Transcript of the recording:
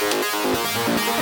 Música